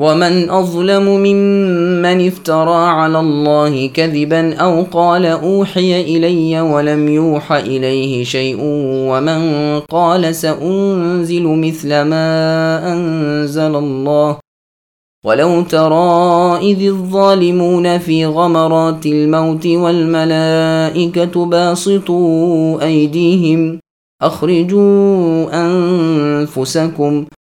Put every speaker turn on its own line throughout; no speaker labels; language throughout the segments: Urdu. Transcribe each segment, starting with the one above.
ومن أظلم ممن افترى على الله كذبا أو قال أوحي إلي ولم يوح إليه شيء ومن قال سأنزل مثل ما أنزل الله ولو ترى إذ الظالمون في غمرات الموت والملائكة باسطوا أيديهم أخرجوا أنفسكم ۖ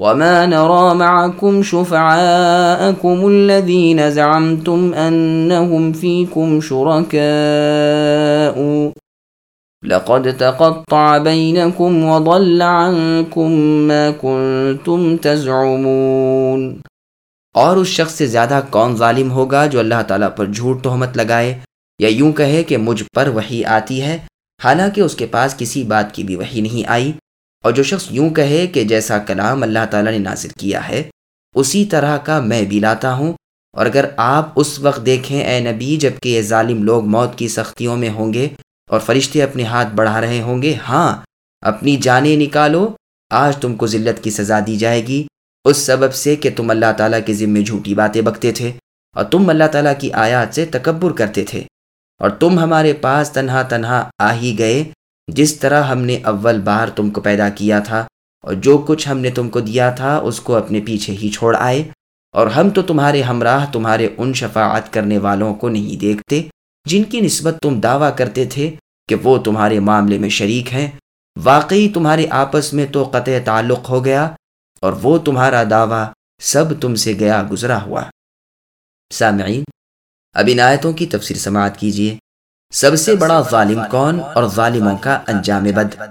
وما نرى معكم شفعاءكم الذين زعمتم أنهم فيكم شركاء لقد تقطع بينكم وضل عنكم ما كنتم تزعمون
اور اس شخص سے زیادہ کون ظالم ہوگا جو اللہ تعالیٰ پر جھوٹ تہمت لگائے یا یوں کہے کہ مجھ پر وہی آتی ہے؟ حالانکہ اس کے پاس کسی بات کی بھی وہی نہیں آئی۔ اور جو شخص یوں کہے کہ جیسا کلام اللہ تعالیٰ نے نازل کیا ہے، اسی طرح کا میں بھی لاتا ہوں۔ اور اگر آپ اس وقت دیکھیں، اے نبی، جبکہ یہ ظالم لوگ موت کی سختیوں میں ہوں گے اور فرشتے اپنے ہاتھ بڑھا رہے ہوں گے ہاں اپنی جانیں نکالو، آج تم کو ذلت کی سزا دی جائے گی۔ اس سبب سے کہ تم اللہ تعالیٰ کے ذمے جھوٹی باتیں بکتے تھے اور تم اللہ تعالیٰ کی آیات سے تکبر کرتے تھے۔ اور تم ہمارے پاس تنہا تنہا آ ہی گئے جس طرح ہم نے اول بار تم کو پیدا کیا تھا اور جو کچھ ہم نے تم کو دیا تھا، اس کو اپنے پیچھے ہی چھوڑ آئے۔ اور ہم تو تمہارے ہمراہ، تمہارے ان شفاعت کرنے والوں کو نہیں دیکھتے، جن کی نسبت تم دعویٰ کرتے تھے کہ وہ تمہارے معاملے میں شریک ہیں۔ واقعی تمہارے آپس میں تو قطع تعلق ہو گیا اور وہ تمہارا دعویٰ سب تم سے گیا گزرا ہوا۔ سامعین، اب ان آیتوں کی تفسیر سماعت کیجیے سب سے بڑا ظالم کون اور ظالموں کا انجام بد۔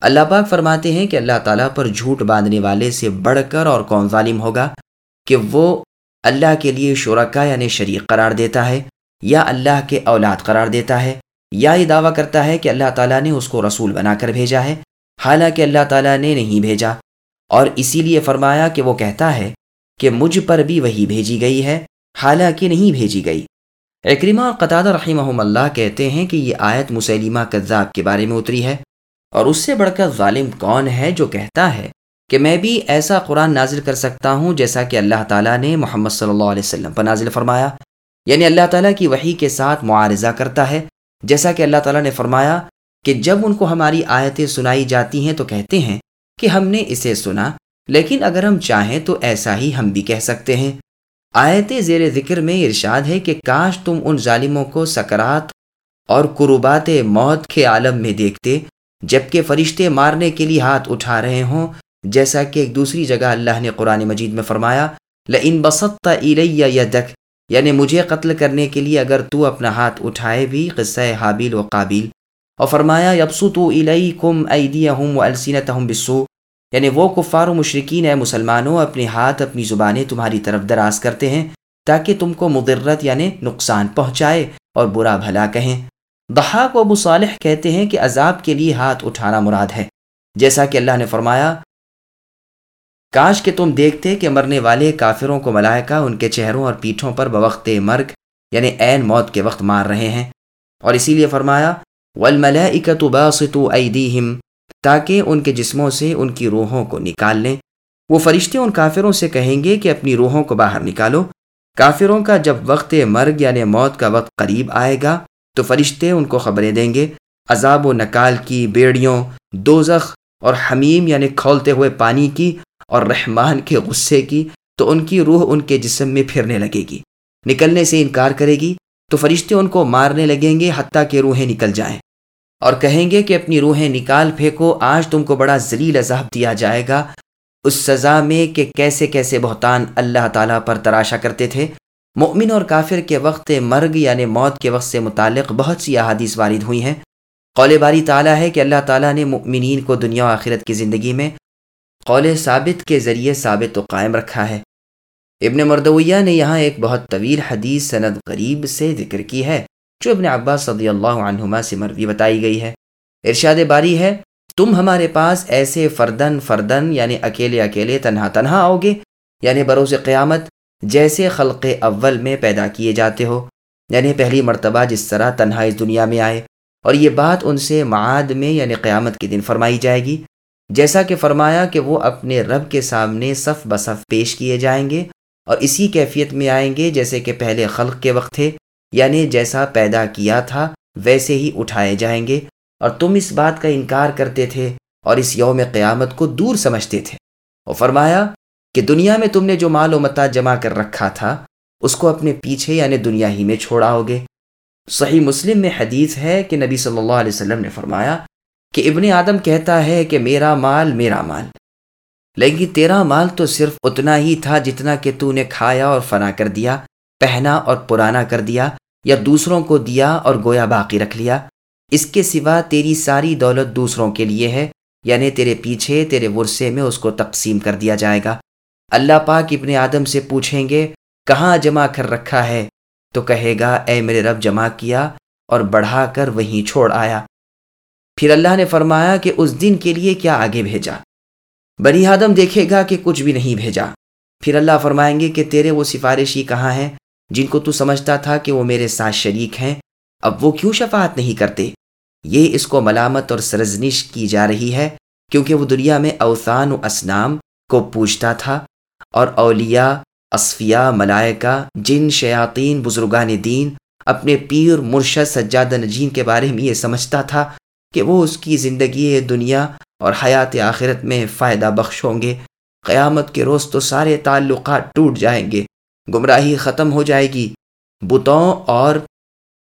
اللہ پاک فرماتے ہیں کہ اللہ تعالیٰ پر جھوٹ باندھنے والے سے بڑھ کر اور کون ظالم ہوگا؟ کہ وہ اللہ کے لیے شرکا یعنی شریک قرار دیتا ہے، یا اللہ کے اولاد قرار دیتا ہے، یا یہ دعویٰ کرتا ہے کہ اللہ تعالیٰ نے اس کو رسول بنا کر بھیجا ہے۔ حالانکہ اللہ تعالیٰ نے نہیں بھیجا۔ اور اسی لیے فرمایا کہ وہ کہتا ہے کہ مجھ پر بھی وہی بھیجی گئی ہے، حالانکہ نہیں بھیجی گئی۔ اکریمہ اور قطع رحمہ اللہ کہتے ہیں کہ یہ آیت مسلمہ کذاب کے بارے میں اتری ہے اور اس سے بڑھ کر ظالم کون ہے جو کہتا ہے کہ میں بھی ایسا قرآن نازل کر سکتا ہوں جیسا کہ اللہ تعالیٰ نے محمد صلی اللہ علیہ وسلم پر نازل فرمایا۔ یعنی اللہ تعالیٰ کی وحی کے ساتھ معارضہ کرتا ہے، جیسا کہ اللہ تعالیٰ نے فرمایا کہ جب ان کو ہماری آیتیں سنائی جاتی ہیں تو کہتے ہیں کہ ہم نے اسے سنا، لیکن اگر ہم چاہیں تو ایسا ہی ہم بھی کہہ سکتے ہیں۔ آیت زیر ذکر میں ارشاد ہے کہ کاش تم ان ظالموں کو سکرات اور قربات موت کے عالم میں دیکھتے، جبکہ فرشتے مارنے کے لیے ہاتھ اٹھا رہے ہوں، جیسا کہ ایک دوسری جگہ اللہ نے قرآن مجید میں فرمایا ل ان بسطہ یا دکھ یعنی مجھے قتل کرنے کے لیے اگر تو اپنا ہاتھ اٹھائے بھی، قصہ حابیل و قابل اور فرمایا یبسو تو الئی کم ایدیا یعنی وہ کفار و مشرقین اے مسلمانوں اپنے ہاتھ، اپنی زبانیں تمہاری طرف دراز کرتے ہیں تاکہ تم کو مدرت یعنی نقصان پہنچائے اور برا بھلا کہیں۔ دہاق و ابو صالح کہتے ہیں کہ عذاب کے لیے ہاتھ اٹھانا مراد ہے۔ جیسا کہ اللہ نے فرمایا، کاش کہ تم دیکھتے کہ مرنے والے کافروں کو ملائکہ ان کے چہروں اور پیٹھوں پر بوقت مرگ یعنی عین موت کے وقت مار رہے ہیں۔ اور اسی لیے فرمایا والملائکۃ باسطوا ایدیہم تاکہ ان کے جسموں سے ان کی روحوں کو نکال لیں۔ وہ فرشتے ان کافروں سے کہیں گے کہ اپنی روحوں کو باہر نکالو۔ کافروں کا جب وقت مرگ یعنی موت کا وقت قریب آئے گا، تو فرشتے ان کو خبریں دیں گے۔ عذاب و نکال کی بیڑیوں، دوزخ اور حمیم یعنی کھولتے ہوئے پانی کی اور رحمان کے غصے کی، تو ان کی روح ان کے جسم میں پھرنے لگے گی۔ نکلنے سے انکار کرے گی، تو فرشتے ان کو مارنے لگیں گے حتیٰ کہ روحیں نکل جائیں۔ اور کہیں گے کہ اپنی روحیں نکال پھینکو، آج تم کو بڑا ذلیل عذاب دیا جائے گا۔ اس سزا میں کہ کیسے کیسے بہتان اللہ تعالیٰ پر تراشا کرتے تھے۔ مؤمن اور کافر کے وقت مرگ یعنی موت کے وقت سے متعلق بہت سی احادیث وارد ہوئی ہیں۔ قول باری تعالیٰ ہے کہ اللہ تعالیٰ نے مؤمنین کو دنیا و آخرت کی زندگی میں قول ثابت کے ذریعے ثابت و قائم رکھا ہے۔ ابن مردویہ نے یہاں ایک بہت طویل حدیث سند قریب سے ذکر کی ہے۔ جو ابن عباس صدی اللہ عنہما سے مروی بتائی گئی ہے۔ ارشاد باری ہے، تم ہمارے پاس ایسے فردن فردن یعنی اکیلے اکیلے تنہا تنہا آؤ گے یعنی بروز قیامت جیسے خلق اول میں پیدا کیے جاتے ہو یعنی پہلی مرتبہ جس طرح تنہا اس دنیا میں آئے۔ اور یہ بات ان سے معاد میں یعنی قیامت کے دن فرمائی جائے گی، جیسا کہ فرمایا کہ وہ اپنے رب کے سامنے صف بصف پیش کیے جائیں گے اور اسی کیفیت میں آئیں گے جیسے کہ پہلے خلق کے وقت تھے۔ یعنی جیسا پیدا کیا تھا، ویسے ہی اٹھائے جائیں گے۔ اور تم اس بات کا انکار کرتے تھے اور اس یوم قیامت کو دور سمجھتے تھے۔ اور فرمایا کہ دنیا میں تم نے جو مال و متا جمع کر رکھا تھا، اس کو اپنے پیچھے یعنی دنیا ہی میں چھوڑا ہوگے۔ صحیح مسلم میں حدیث ہے کہ نبی صلی اللہ علیہ وسلم نے فرمایا کہ ابن آدم کہتا ہے کہ میرا مال میرا مال۔ لیکن تیرا مال تو صرف اتنا ہی تھا جتنا کہ تو نے کھایا اور فنا کر دیا۔ پہنا اور پرانا کر دیا یا دوسروں کو دیا اور گویا باقی رکھ لیا۔ اس کے سوا تیری ساری دولت دوسروں کے لیے ہے یعنی تیرے پیچھے، تیرے ورثے میں اس کو تقسیم کر دیا جائے گا۔ اللہ پاک ابن آدم سے پوچھیں گے، کہاں جمع کر رکھا ہے؟ تو کہے گا، اے میرے رب، جمع کیا اور بڑھا کر وہیں چھوڑ آیا۔ پھر اللہ نے فرمایا کہ اس دن کے لیے کیا آگے بھیجا؟ بنی آدم دیکھے گا کہ کچھ بھی نہیں بھیجا۔ پھر اللہ فرمائیں گے کہ تیرے وہ سفارشی کہاں ہیں؟ جن کو تو سمجھتا تھا کہ وہ میرے ساتھ شریک ہیں، اب وہ کیوں شفاعت نہیں کرتے؟ یہ اس کو ملامت اور سرزنش کی جا رہی ہے، کیونکہ وہ دنیا میں اوسان و اسنام کو پوچھتا تھا اور اولیاء، اصفیاء، ملائکہ، جن، شیاطین، بزرگان دین اپنے پیر، مرشد، سجادہ نجین کے بارے میں یہ سمجھتا تھا کہ وہ اس کی زندگی، دنیا اور حیات آخرت میں فائدہ بخش ہوں گے۔ قیامت کے روز تو سارے تعلقات ٹوٹ جائیں گے۔ گمراہی ختم ہو جائے گی۔ بتوں اور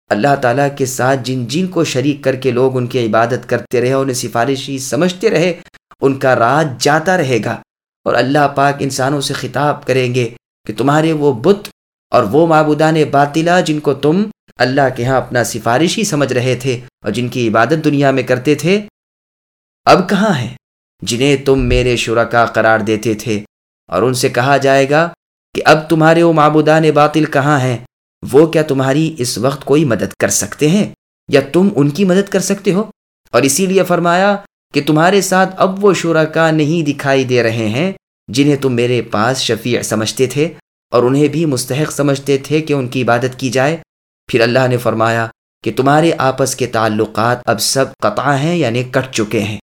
اللہ تعالیٰ کے ساتھ جن جن کو شریک کر کے لوگ ان کی عبادت کرتے رہے، انہیں سفارشی سمجھتے رہے، ان کا راج جاتا رہے گا۔ اور اللہ پاک انسانوں سے خطاب کریں گے کہ تمہارے وہ بت اور وہ معبودان باطلا جن کو تم اللہ کے ہاں اپنا سفارشی سمجھ رہے تھے اور جن کی عبادت دنیا میں کرتے تھے، اب کہاں ہیں؟ جنہیں تم میرے شرکا قرار دیتے تھے۔ اور ان سے کہا جائے گا کہ اب تمہارے وہ معبودان باطل کہاں ہیں؟ وہ کیا تمہاری اس وقت کوئی مدد کر سکتے ہیں؟ یا تم ان کی مدد کر سکتے ہو؟ اور اسی لیے فرمایا کہ تمہارے ساتھ اب وہ شرکا نہیں دکھائی دے رہے ہیں جنہیں تم میرے پاس شفیع سمجھتے تھے اور انہیں بھی مستحق سمجھتے تھے کہ ان کی عبادت کی جائے۔ پھر اللہ نے فرمایا کہ تمہارے آپس کے تعلقات اب سب قطع ہیں یعنی کٹ چکے ہیں۔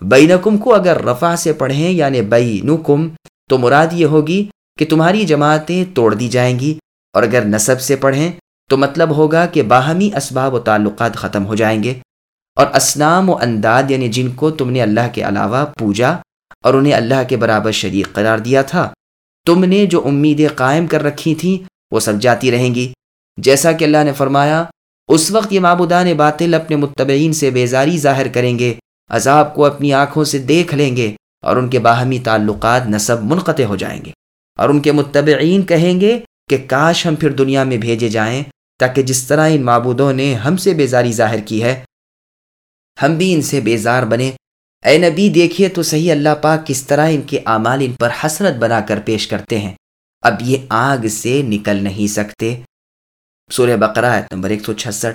بینکم کو اگر رفع سے پڑھیں یعنی بینکم، تو مراد یہ ہوگی کہ تمہاری جماعتیں توڑ دی جائیں گی اور اگر نصب سے پڑھیں تو مطلب ہوگا کہ باہمی اسباب و تعلقات ختم ہو جائیں گے اور اسنام و انداد یعنی جن کو تم نے اللہ کے علاوہ پوجا اور انہیں اللہ کے برابر شریک قرار دیا تھا، تم نے جو امیدیں قائم کر رکھی تھیں وہ سب جاتی رہیں گی۔ جیسا کہ اللہ نے فرمایا، اس وقت یہ معبودان باطل اپنے متبعین سے بیزاری ظاہر کریں گے، عذاب کو اپنی آنکھوں سے دیکھ لیں گے اور ان کے باہمی تعلقات نصب منقطع ہو جائیں گے۔ اور ان کے متبعین کہیں گے کہ کاش ہم پھر دنیا میں بھیجے جائیں تاکہ جس طرح ان معبودوں نے ہم سے بیزاری ظاہر کی ہے، ہم بھی ان سے بیزار بنے اے نبی، دیکھیے تو صحیح اللہ پاک کس طرح ان کے اعمال ان پر حسرت بنا کر پیش کرتے ہیں۔ اب یہ آگ سے نکل نہیں سکتے۔ سورہ بقرہ آیت نمبر 166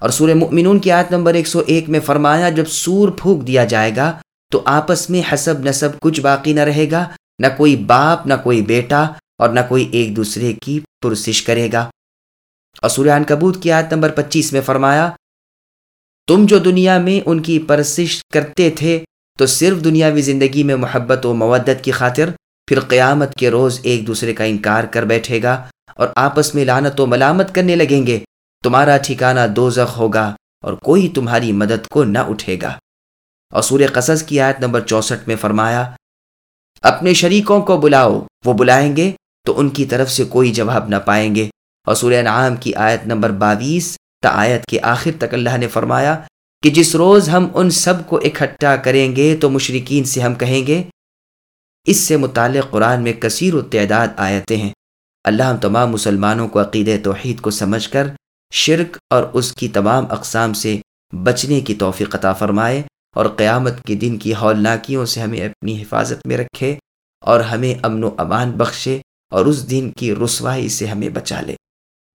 اور سورہ مؤمنون کی آیت نمبر 101 میں فرمایا، جب سور پھونک دیا جائے گا تو آپس میں حسب نصب کچھ باقی نہ رہے گا۔ نہ کوئی باپ، نہ کوئی بیٹا اور نہ کوئی ایک دوسرے کی پرسش کرے گا۔ اور سوریان کبوت کی آیت نمبر پچیس میں فرمایا، تم جو دنیا میں ان کی پرسش کرتے تھے، تو صرف دنیاوی زندگی میں محبت و مودت کی خاطر پھر قیامت کے روز ایک دوسرے کا انکار کر بیٹھے گا اور آپس میں لانت و ملامت کرنے لگیں گے۔ تمہارا ٹھکانہ دو ہوگا اور کوئی تمہاری مدد کو نہ اٹھے گا۔ اور سور قصص کی آیت نمبر چونسٹھ میں فرمایا اپنے شریکوں کو بلاؤ۔ وہ بلائیں گے تو ان کی طرف سے کوئی جواب نہ پائیں گے۔ اور سورہ نعام کی آیت نمبر باویس تا آیت کے آخر تک اللہ نے فرمایا کہ جس روز ہم ان سب کو اکٹھا کریں گے تو مشرقین سے ہم کہیں گے، اس سے متعلق قرآن میں کثیر و تعداد آیتیں ہیں۔ اللہ ہم تمام مسلمانوں کو عقید توحید کو سمجھ کر شرک اور اس کی تمام اقسام سے بچنے کی توفیق عطا فرمائے۔ اور قیامت کے دن کی ہولناکیوں سے ہمیں اپنی حفاظت میں رکھے اور ہمیں امن و امان بخشے اور اس دن کی رسوائی سے ہمیں بچا لے۔